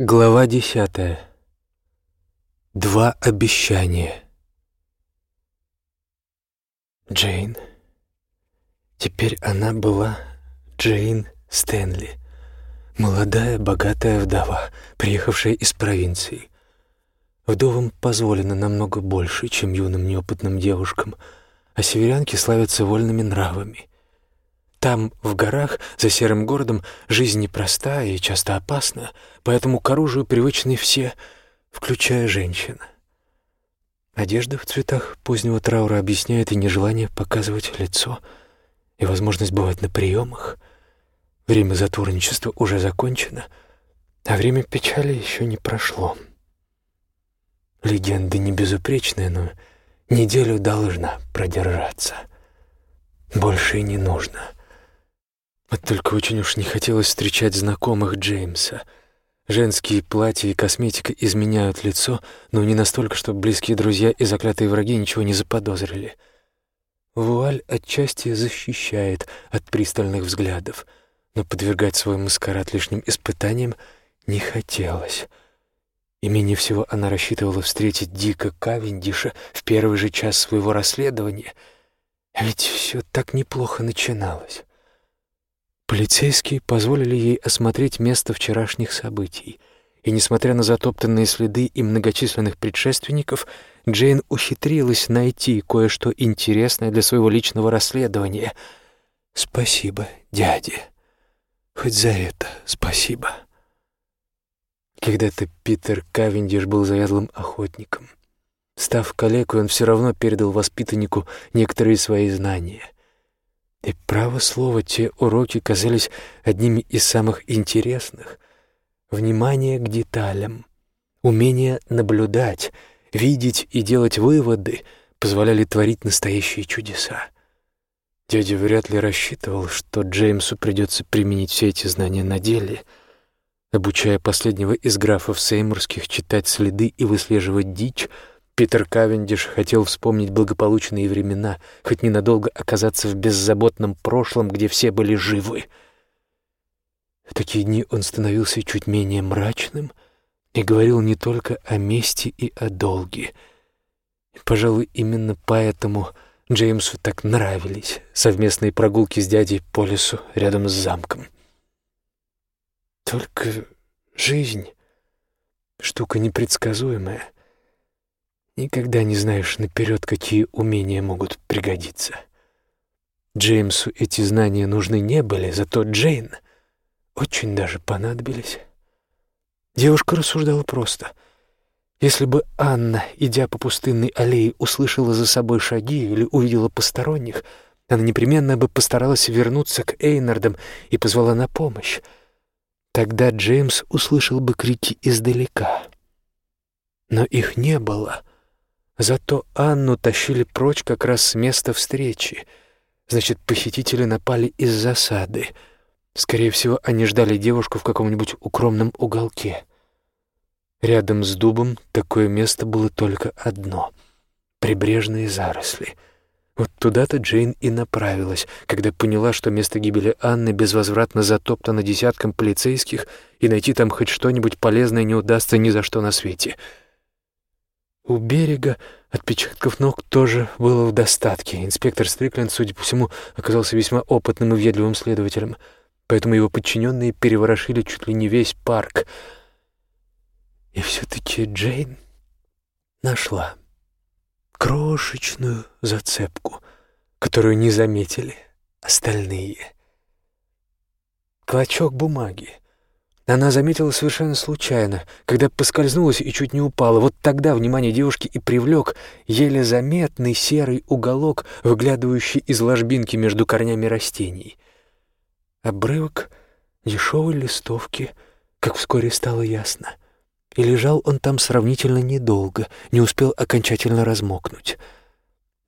Глава десятая. Два обещания. Джейн. Теперь она была Джейн Стэнли, молодая, богатая вдова, приехавшая из провинции. Вдовам позволено намного больше, чем юным неопытным девушкам, а северянки славятся вольными нравами. Там, в горах, за серым городом, жизнь непростая и часто опасна, поэтому к оружию привычны все, включая женщин. Одежда в цветах позднего траура объясняет и нежелание показывать лицо, и возможность бывать на приемах. Время затворничества уже закончено, а время печали еще не прошло. Легенда не безупречная, но неделю должна продержаться. Больше и не нужно — вот только очень уж не хотелось встречать знакомых Джеймса. Женские платья и косметика изменяют лицо, но не настолько, чтобы близкие друзья и заклятые враги ничего не заподозрили. Вуаль отчасти защищает от пристальных взглядов, но подвергать свой маскарад лишним испытаниям не хотелось. И менее всего она рассчитывала встретить Дика Кавендиша в первый же час своего расследования. А ведь все так неплохо начиналось. Полицейские позволили ей осмотреть место вчерашних событий, и, несмотря на затоптанные следы и многочисленных предшественников, Джейн ухитрилась найти кое-что интересное для своего личного расследования. «Спасибо, дядя. Хоть за это спасибо». Когда-то Питер Кавендиш был заядлым охотником. Став калекой, он все равно передал воспитаннику некоторые свои знания — и право слово, те уроки казались одними из самых интересных. Внимание к деталям, умение наблюдать, видеть и делать выводы позволяли творить настоящие чудеса. Дядя вряд ли рассчитывал, что Джеймсу придется применить все эти знания на деле, обучая последнего из графов Сеймурских читать следы и выслеживать дичь, Питер Кавендиш хотел вспомнить благополучные времена, хоть ненадолго оказаться в беззаботном прошлом, где все были живы. В такие дни он становился чуть менее мрачным и говорил не только о мести и о долге. И, пожалуй, именно поэтому Джеймсу так нравились совместные прогулки с дядей по лесу рядом с замком. Только жизнь — штука непредсказуемая — Никогда не знаешь наперед, какие умения могут пригодиться. Джеймсу эти знания нужны не были, зато Джейн очень даже понадобились. Девушка рассуждала просто. Если бы Анна, идя по пустынной аллее, услышала за собой шаги или увидела посторонних, она непременно бы постаралась вернуться к Эйнардам и позвала на помощь. Тогда Джеймс услышал бы крики издалека. Но их не было — Зато Анну тащили прочь как раз с места встречи. Значит, похитители напали из засады. Скорее всего, они ждали девушку в каком-нибудь укромном уголке. Рядом с дубом такое место было только одно — прибрежные заросли. Вот туда-то Джейн и направилась, когда поняла, что место гибели Анны безвозвратно затоптано десятком полицейских, и найти там хоть что-нибудь полезное не удастся ни за что на свете — у берега отпечатков ног тоже было в достатке. Инспектор Стрикленд, судя по всему, оказался весьма опытным и въедливым следователем, поэтому его подчиненные переворошили чуть ли не весь парк. И все-таки Джейн нашла крошечную зацепку, которую не заметили остальные. Клочок бумаги — она заметила совершенно случайно, когда поскользнулась и чуть не упала. Вот тогда внимание девушки и привлек еле заметный серый уголок, выглядывающий из ложбинки между корнями растений. Обрывок дешевой листовки, как вскоре стало ясно. И лежал он там сравнительно недолго, не успел окончательно размокнуть.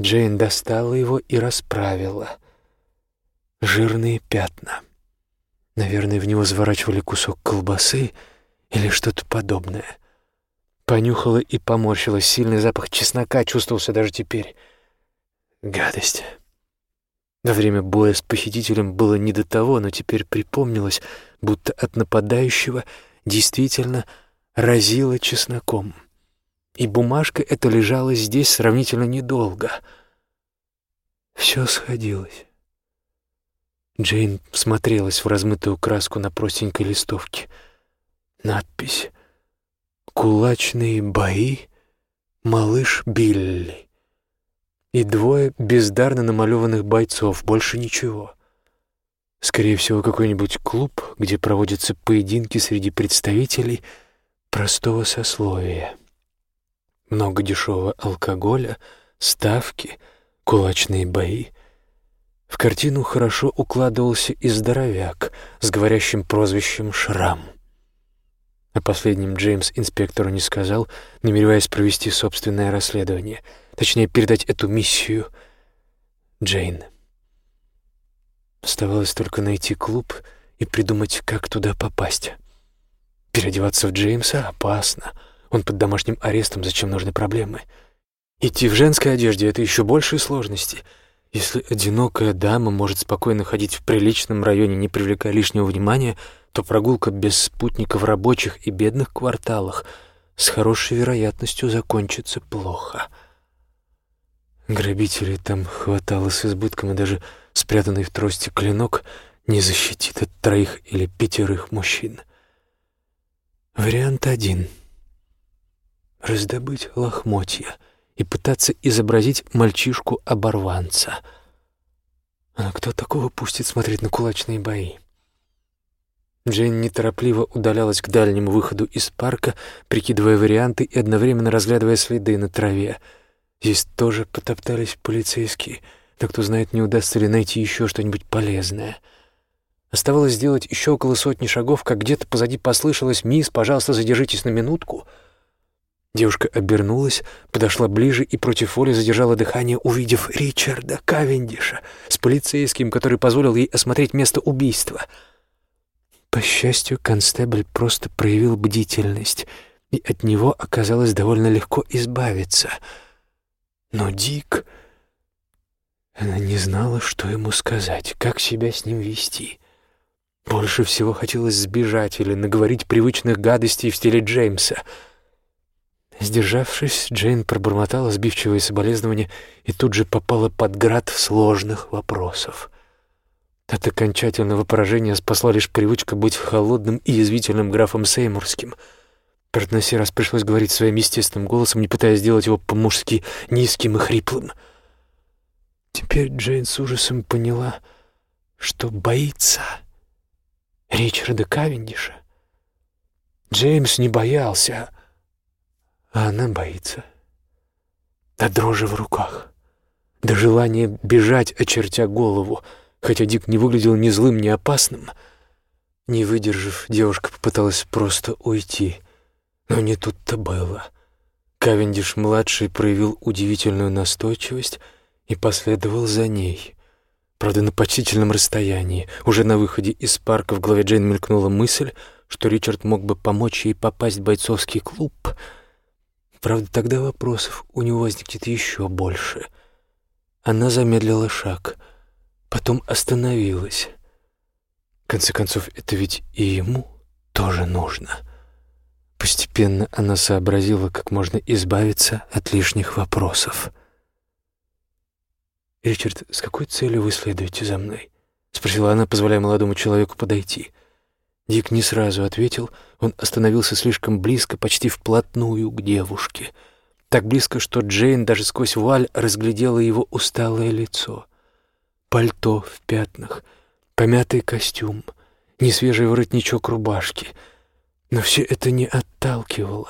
Джейн достала его и расправила. Жирные пятна — Наверное, в него заворачивали кусок колбасы или что-то подобное. Понюхала и поморщилась. Сильный запах чеснока чувствовался даже теперь. Гадость. Во время боя с похитителем было не до того, но теперь припомнилось, будто от нападающего действительно разило чесноком. И бумажка эта лежала здесь сравнительно недолго. Все сходилось. Джейн всмотрелась в размытую краску на простенькой листовке. Надпись «Кулачные бои. Малыш Билли». И двое бездарно намалеванных бойцов, больше ничего. Скорее всего, какой-нибудь клуб, где проводятся поединки среди представителей простого сословия. Много дешевого алкоголя, ставки, кулачные бои — в картину хорошо укладывался и здоровяк с говорящим прозвищем «Шрам». О последнем Джеймс инспектору не сказал, намереваясь провести собственное расследование, точнее, передать эту миссию Джейн. Оставалось только найти клуб и придумать, как туда попасть. Переодеваться в Джеймса опасно. Он под домашним арестом, зачем нужны проблемы? Идти в женской одежде — это еще большие сложности — если одинокая дама может спокойно ходить в приличном районе, не привлекая лишнего внимания, то прогулка без спутника в рабочих и бедных кварталах с хорошей вероятностью закончится плохо. Грабителей там хватало с избытком, и даже спрятанный в трости клинок не защитит от троих или пятерых мужчин. Вариант один — раздобыть лохмотья — и пытаться изобразить мальчишку-оборванца. А кто такого пустит смотреть на кулачные бои? Джейн неторопливо удалялась к дальнему выходу из парка, прикидывая варианты и одновременно разглядывая следы на траве. Здесь тоже потоптались полицейские, но кто знает, не удастся ли найти еще что-нибудь полезное. Оставалось сделать еще около сотни шагов, как где-то позади послышалось «Мисс, пожалуйста, задержитесь на минутку». Девушка обернулась, подошла ближе и против воли задержала дыхание, увидев Ричарда Кавендиша с полицейским, который позволил ей осмотреть место убийства. По счастью, констебль просто проявил бдительность, и от него оказалось довольно легко избавиться. Но Дик... Она не знала, что ему сказать, как себя с ним вести. Больше всего хотелось сбежать или наговорить привычных гадостей в стиле Джеймса — Сдержавшись, Джейн пробормотала сбивчивые соболезнования и тут же попала под град сложных вопросов. От окончательного поражения спасла лишь привычка быть холодным и язвительным графом Сеймурским. Правда, на раз пришлось говорить своим естественным голосом, не пытаясь сделать его по-мужски низким и хриплым. Теперь Джейн с ужасом поняла, что боится Ричарда Кавендиша. Джеймс не боялся, а она боится. До дрожи в руках, до желания бежать, очертя голову, хотя Дик не выглядел ни злым, ни опасным. Не выдержав, девушка попыталась просто уйти, но не тут-то было. Кавендиш-младший проявил удивительную настойчивость и последовал за ней. Правда, на почтительном расстоянии. Уже на выходе из парка в голове Джейн мелькнула мысль, что Ричард мог бы помочь ей попасть в бойцовский клуб — Правда, тогда вопросов у него возникнет еще больше. Она замедлила шаг, потом остановилась. В конце концов, это ведь и ему тоже нужно. Постепенно она сообразила, как можно избавиться от лишних вопросов. «Ричард, с какой целью вы следуете за мной?» — спросила она, позволяя молодому человеку подойти. Дик не сразу ответил, он остановился слишком близко, почти вплотную к девушке. Так близко, что Джейн даже сквозь вуаль разглядела его усталое лицо. Пальто в пятнах, помятый костюм, несвежий воротничок рубашки. Но все это не отталкивало.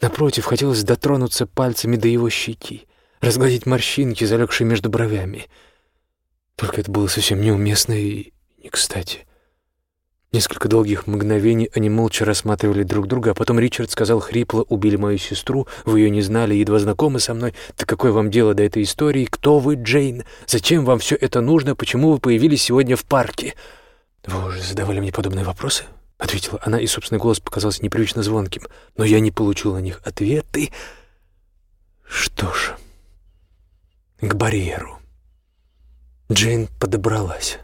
Напротив, хотелось дотронуться пальцами до его щеки, разгладить морщинки, залегшие между бровями. Только это было совсем неуместно и не кстати. — Несколько долгих мгновений они молча рассматривали друг друга, а потом Ричард сказал хрипло, убили мою сестру, вы ее не знали, едва знакомы со мной. Так какое вам дело до этой истории? Кто вы, Джейн? Зачем вам все это нужно? Почему вы появились сегодня в парке? Вы уже задавали мне подобные вопросы? — ответила она, и собственный голос показался непривычно звонким. Но я не получил на них ответы. Что ж, к барьеру. Джейн подобралась.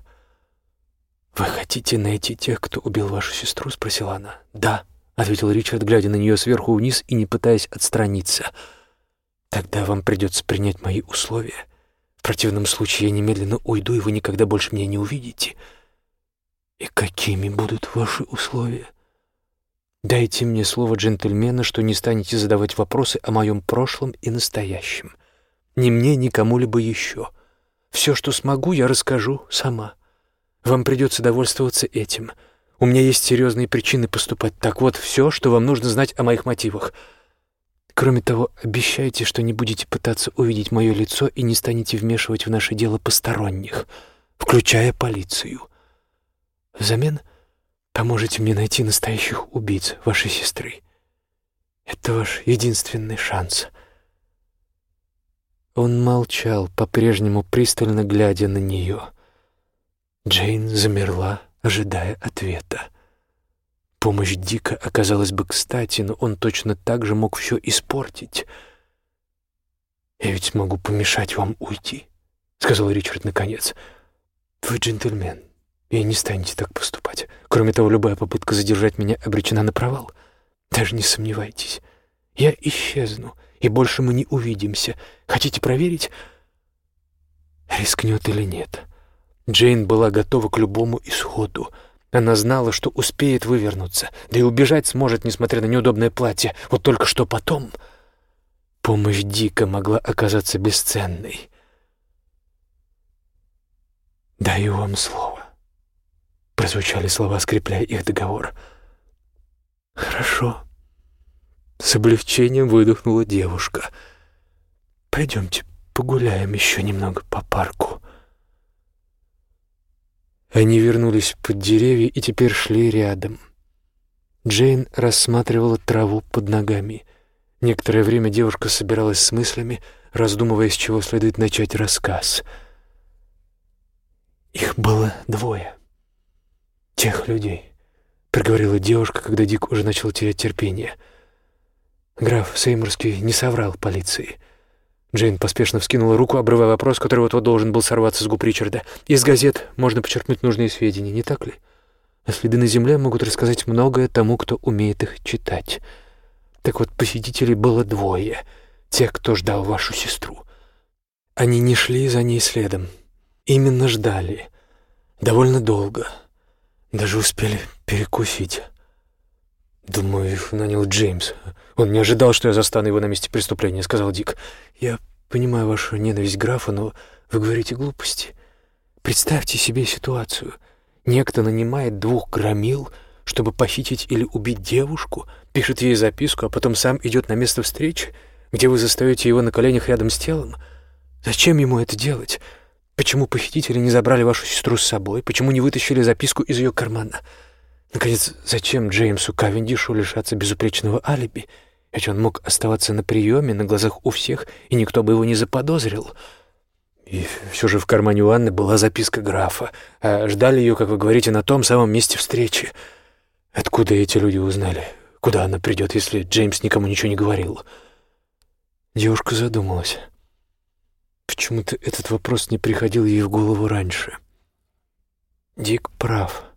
«Вы хотите найти тех, кто убил вашу сестру?» — спросила она. «Да», ответил Ричард, глядя на нее сверху вниз и не пытаясь отстраниться. «Тогда вам придется принять мои условия. В противном случае я немедленно уйду, и вы никогда больше меня не увидите». «И какими будут ваши условия?» «Дайте мне слово джентльмена, что не станете задавать вопросы о моем прошлом и настоящем. Ни мне, ни кому-либо еще. Все, что смогу, я расскажу сама. Вам придется довольствоваться этим». У меня есть серьезные причины поступать так. Вот все, что вам нужно знать о моих мотивах. Кроме того, обещайте, что не будете пытаться увидеть мое лицо и не станете вмешивать в наше дело посторонних, включая полицию. Взамен поможете мне найти настоящих убийц вашей сестры. Это ваш единственный шанс». Он молчал, по-прежнему пристально глядя на нее. Джейн замерла, ожидая ответа. Помощь Дика оказалась бы кстати, но он точно так же мог все испортить. «Я ведь могу помешать вам уйти», — сказал Ричард наконец. «Вы джентльмен, и не станете так поступать. Кроме того, любая попытка задержать меня обречена на провал. Даже не сомневайтесь. Я исчезну, и больше мы не увидимся. Хотите проверить, рискнет или нет?» Джейн была готова к любому исходу. Она знала, что успеет вывернуться, да и убежать сможет, несмотря на неудобное платье. Вот только что потом помощь Дика могла оказаться бесценной. «Даю вам слово», — прозвучали слова, скрепляя их договор. «Хорошо», — с облегчением выдохнула девушка. «Пойдемте погуляем еще немного по парку». Они вернулись под деревья и теперь шли рядом. Джейн рассматривала траву под ногами. Некоторое время девушка собиралась с мыслями, раздумывая, с чего следует начать рассказ. «Их было двое. Тех людей», — проговорила девушка, когда Дик уже начал терять терпение. Граф Сеймурский не соврал полиции — Джейн поспешно вскинула руку, обрывая вопрос, который вот-вот должен был сорваться с губ Ричарда. «Из газет можно почерпнуть нужные сведения, не так ли? А следы на земле могут рассказать многое тому, кто умеет их читать. Так вот, посетителей было двое, тех, кто ждал вашу сестру. Они не шли за ней следом, именно ждали. Довольно долго. Даже успели перекусить». «Думаю, их нанял Джеймс. Он не ожидал, что я застану его на месте преступления», — сказал Дик. «Я понимаю вашу ненависть графа, но вы говорите глупости. Представьте себе ситуацию. Некто нанимает двух громил, чтобы похитить или убить девушку, пишет ей записку, а потом сам идет на место встречи, где вы застаете его на коленях рядом с телом. Зачем ему это делать? Почему похитители не забрали вашу сестру с собой? Почему не вытащили записку из ее кармана?» Наконец, зачем Джеймсу Кавендишу лишаться безупречного алиби? Ведь он мог оставаться на приеме на глазах у всех, и никто бы его не заподозрил. И все же в кармане у Анны была записка графа, а ждали ее, как вы говорите, на том самом месте встречи. Откуда эти люди узнали? Куда она придет, если Джеймс никому ничего не говорил? Девушка задумалась. Почему-то этот вопрос не приходил ей в голову раньше. Дик прав.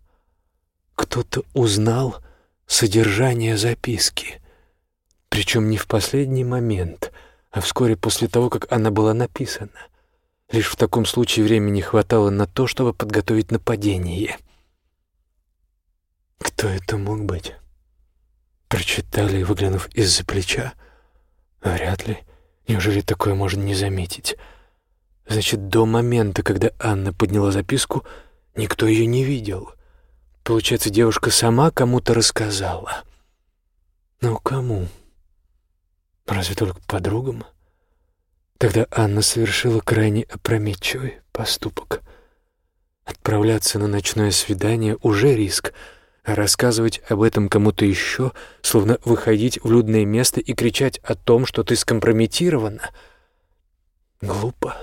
Кто-то узнал содержание записки. Причем не в последний момент, а вскоре после того, как она была написана. Лишь в таком случае времени хватало на то, чтобы подготовить нападение. Кто это мог быть? Прочитали, выглянув из-за плеча? Вряд ли. Неужели такое можно не заметить? Значит, до момента, когда Анна подняла записку, никто ее не видел — Получается, девушка сама кому-то рассказала. Ну, кому? Разве только подругам? Тогда Анна совершила крайне опрометчивый поступок. Отправляться на ночное свидание уже риск, а рассказывать об этом кому-то еще, словно выходить в людное место и кричать о том, что ты скомпрометирована, глупо.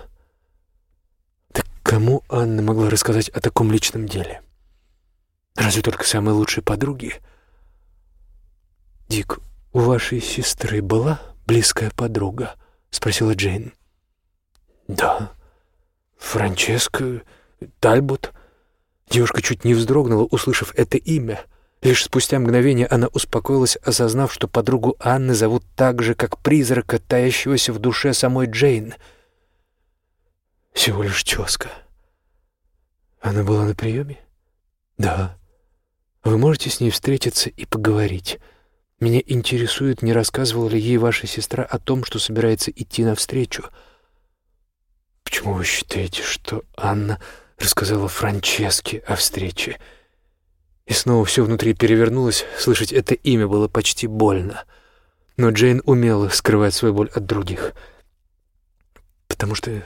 Так кому Анна могла рассказать о таком личном деле? — Разве только самые лучшие подруги? Дик, у вашей сестры была близкая подруга? Спросила Джейн. Да. Франческа Тальбот. Девушка чуть не вздрогнула, услышав это имя. Лишь спустя мгновение она успокоилась, осознав, что подругу Анны зовут так же, как призрака, таящегося в душе самой Джейн. Всего лишь тезка. Она была на приеме? Да. Вы можете с ней встретиться и поговорить. Меня интересует, не рассказывала ли ей ваша сестра о том, что собирается идти навстречу. Почему вы считаете, что Анна рассказала Франческе о встрече? И снова все внутри перевернулось, слышать это имя было почти больно. Но Джейн умела скрывать свою боль от других. Потому что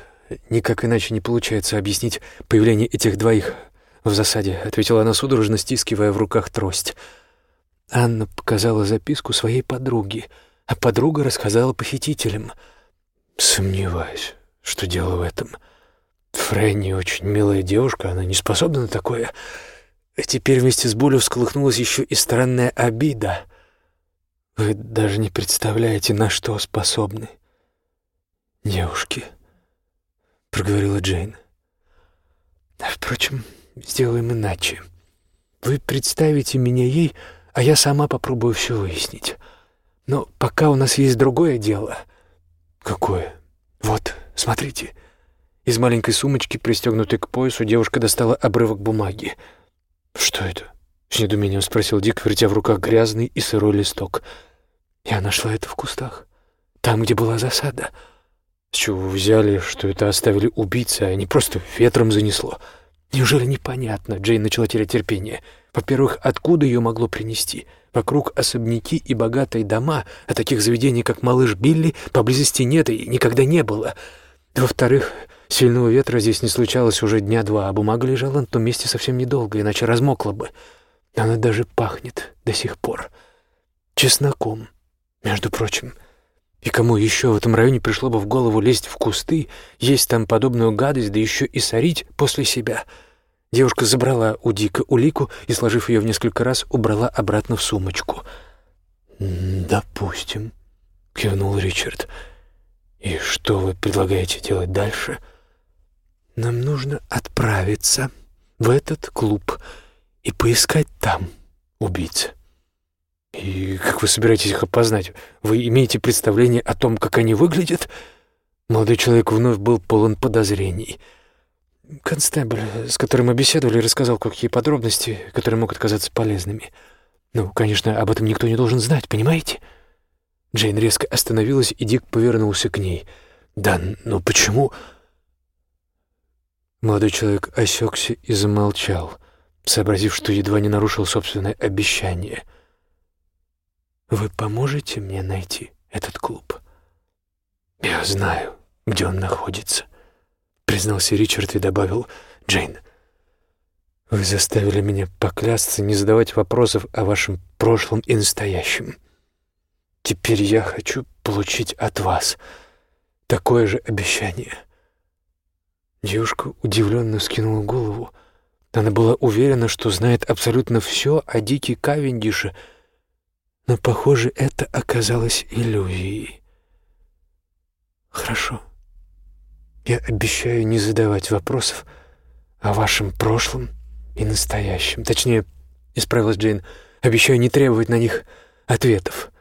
никак иначе не получается объяснить появление этих двоих в засаде, ответила она судорожно, стискивая в руках трость. Анна показала записку своей подруге, а подруга рассказала похитителям. Сомневаюсь, что дело в этом. Фрэнни очень милая девушка, она не способна на такое. Теперь вместе с болью всколыхнулась еще и странная обида. Вы даже не представляете, на что способны девушки, проговорила Джейн. Впрочем, сделаем иначе. Вы представите меня ей, а я сама попробую все выяснить. Но пока у нас есть другое дело. Какое? Вот, смотрите. Из маленькой сумочки, пристегнутой к поясу, девушка достала обрывок бумаги. «Что это?» — с недоумением спросил Дик, вертя в руках грязный и сырой листок. «Я нашла это в кустах, там, где была засада. С чего вы взяли, что это оставили убийцы, а не просто ветром занесло? Неужели непонятно?» — Джейн начала терять терпение. «Во-первых, откуда ее могло принести?» Вокруг особняки и богатые дома, а таких заведений, как «Малыш Билли», поблизости нет и никогда не было. Во-вторых, Сильного ветра здесь не случалось уже дня два, а бумага лежала на том месте совсем недолго, иначе размокла бы. Она даже пахнет до сих пор. Чесноком, между прочим. И кому еще в этом районе пришло бы в голову лезть в кусты, есть там подобную гадость, да еще и сорить после себя? Девушка забрала у Дика улику и, сложив ее в несколько раз, убрала обратно в сумочку. «Допустим», — кивнул Ричард. «И что вы предлагаете делать дальше?» Нам нужно отправиться в этот клуб и поискать там убийц. И как вы собираетесь их опознать? Вы имеете представление о том, как они выглядят? Молодой человек вновь был полон подозрений. Констебль, с которым мы беседовали, рассказал какие подробности, которые могут казаться полезными. Ну, конечно, об этом никто не должен знать, понимаете? Джейн резко остановилась, и Дик повернулся к ней. «Да, но почему...» Молодой человек осекся и замолчал, сообразив, что едва не нарушил собственное обещание. «Вы поможете мне найти этот клуб?» «Я знаю, где он находится», — признался Ричард и добавил «Джейн». «Вы заставили меня поклясться не задавать вопросов о вашем прошлом и настоящем. Теперь я хочу получить от вас такое же обещание». Девушка удивленно скинула голову. Она была уверена, что знает абсолютно все о Дике Кавендише, но, похоже, это оказалось иллюзией. «Хорошо. Я обещаю не задавать вопросов о вашем прошлом и настоящем. Точнее, — исправилась Джейн, — обещаю не требовать на них ответов.